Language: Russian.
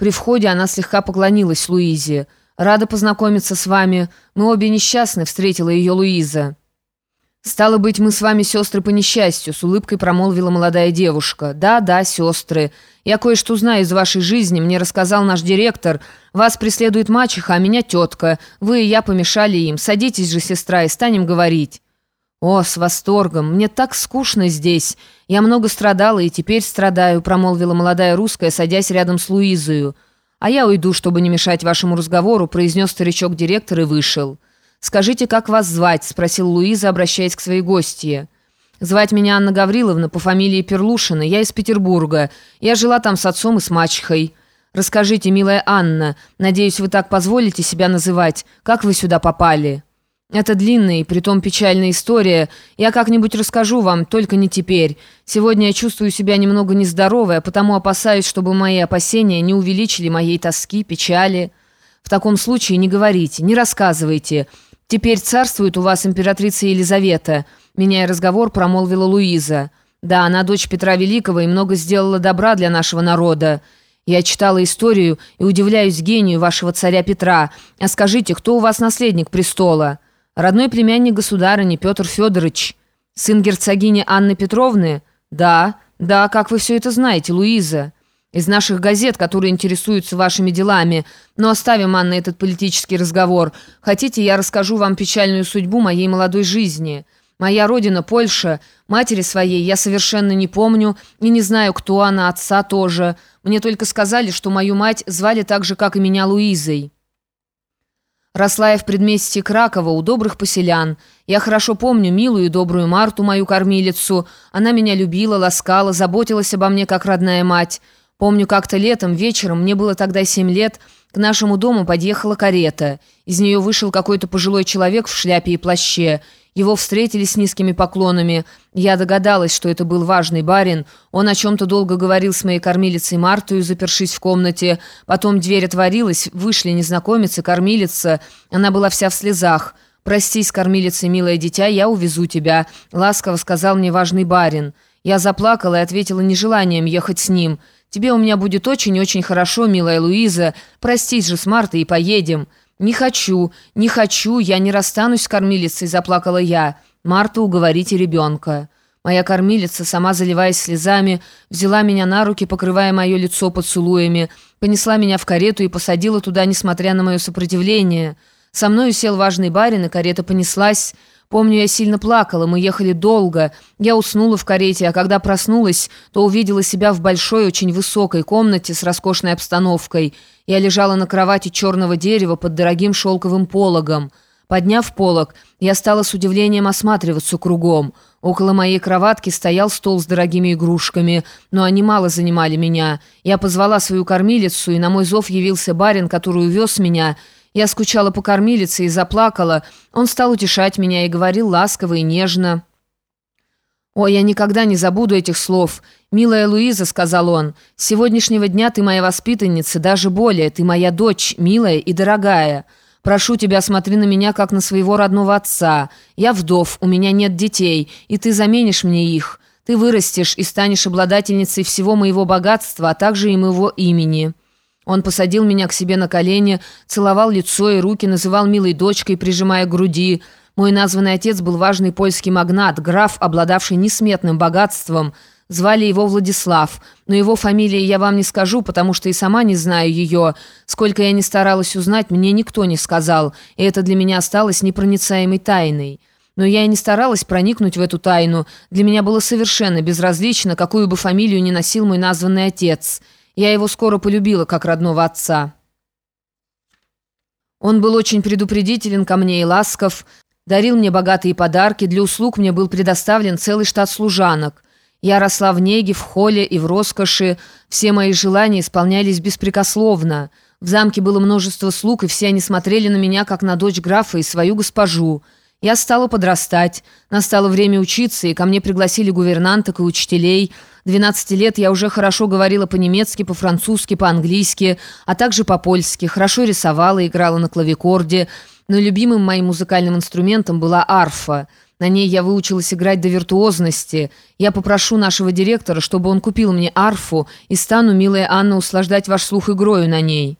При входе она слегка поклонилась Луизе. «Рада познакомиться с вами. Мы обе несчастны», — встретила ее Луиза. «Стало быть, мы с вами сестры по несчастью», — с улыбкой промолвила молодая девушка. «Да, да, сестры. Я кое-что знаю из вашей жизни. Мне рассказал наш директор. Вас преследует мачеха, а меня тетка. Вы и я помешали им. Садитесь же, сестра, и станем говорить». «О, с восторгом! Мне так скучно здесь. Я много страдала и теперь страдаю», — промолвила молодая русская, садясь рядом с Луизою. «А я уйду, чтобы не мешать вашему разговору», — произнес старичок-директор и вышел. «Скажите, как вас звать?» — спросил Луиза, обращаясь к своей гостье. «Звать меня Анна Гавриловна по фамилии Перлушина. Я из Петербурга. Я жила там с отцом и с мачехой. Расскажите, милая Анна, надеюсь, вы так позволите себя называть. Как вы сюда попали?» «Это длинная и притом печальная история. Я как-нибудь расскажу вам, только не теперь. Сегодня я чувствую себя немного нездоровой, а потому опасаюсь, чтобы мои опасения не увеличили моей тоски, печали. В таком случае не говорите, не рассказывайте». «Теперь царствует у вас императрица Елизавета», — меняя разговор, промолвила Луиза. «Да, она дочь Петра Великого и много сделала добра для нашего народа. Я читала историю и удивляюсь гению вашего царя Петра. А скажите, кто у вас наследник престола?» «Родной племянник государыни Петр Федорович. Сын герцогини Анны Петровны?» «Да, да, как вы все это знаете, Луиза?» из наших газет, которые интересуются вашими делами. Но оставим, Анна, этот политический разговор. Хотите, я расскажу вам печальную судьбу моей молодой жизни. Моя родина, Польша, матери своей я совершенно не помню и не знаю, кто она, отца тоже. Мне только сказали, что мою мать звали так же, как и меня Луизой». Росла я в предместье Кракова у добрых поселян. Я хорошо помню милую и добрую Марту, мою кормилицу. Она меня любила, ласкала, заботилась обо мне, как родная мать. Помню, как-то летом, вечером, мне было тогда семь лет, к нашему дому подъехала карета. Из нее вышел какой-то пожилой человек в шляпе и плаще. Его встретили с низкими поклонами. Я догадалась, что это был важный барин. Он о чем-то долго говорил с моей кормилицей Мартою, запершись в комнате. Потом дверь отворилась, вышли незнакомец и кормилица. Она была вся в слезах. «Простись, кормилица, милое дитя, я увезу тебя», — ласково сказал мне важный барин. Я заплакала и ответила нежеланием ехать с ним. «Тебе у меня будет очень-очень хорошо, милая Луиза. Простись же с Мартой и поедем». «Не хочу, не хочу, я не расстанусь с кормилицей», — заплакала я. «Марта, уговорите ребенка». Моя кормилица, сама заливаясь слезами, взяла меня на руки, покрывая мое лицо поцелуями, понесла меня в карету и посадила туда, несмотря на мое сопротивление. Со мной сел важный барин, и карета понеслась. Помню, я сильно плакала, мы ехали долго. Я уснула в карете, а когда проснулась, то увидела себя в большой, очень высокой комнате с роскошной обстановкой. Я лежала на кровати черного дерева под дорогим шелковым пологом. Подняв полог, я стала с удивлением осматриваться кругом. Около моей кроватки стоял стол с дорогими игрушками, но они мало занимали меня. Я позвала свою кормилицу, и на мой зов явился барин, который увез меня — я скучала по кормилице и заплакала. Он стал утешать меня и говорил ласково и нежно. «Ой, я никогда не забуду этих слов. Милая Луиза», — сказал он, — «с сегодняшнего дня ты моя воспитанница, даже более, ты моя дочь, милая и дорогая. Прошу тебя, смотри на меня, как на своего родного отца. Я вдов, у меня нет детей, и ты заменишь мне их. Ты вырастешь и станешь обладательницей всего моего богатства, а также и моего имени». Он посадил меня к себе на колени, целовал лицо и руки, называл милой дочкой, прижимая к груди. Мой названный отец был важный польский магнат, граф, обладавший несметным богатством. Звали его Владислав, но его фамилии я вам не скажу, потому что и сама не знаю ее. Сколько я ни старалась узнать, мне никто не сказал, и это для меня осталось непроницаемой тайной. Но я и не старалась проникнуть в эту тайну. Для меня было совершенно безразлично, какую бы фамилию ни носил мой названный отец». Я его скоро полюбила, как родного отца. Он был очень предупредителен ко мне и ласков, дарил мне богатые подарки, для услуг мне был предоставлен целый штат служанок. Я росла в неге, в холле и в роскоши, все мои желания исполнялись беспрекословно. В замке было множество слуг, и все они смотрели на меня, как на дочь графа и свою госпожу. Я стала подрастать, настало время учиться, и ко мне пригласили гувернанток и учителей – 12 лет я уже хорошо говорила по-немецки, по-французски, по-английски, а также по-польски, хорошо рисовала, играла на клавикорде, но любимым моим музыкальным инструментом была арфа. На ней я выучилась играть до виртуозности. Я попрошу нашего директора, чтобы он купил мне арфу, и стану, милая Анна, услаждать ваш слух игрою на ней».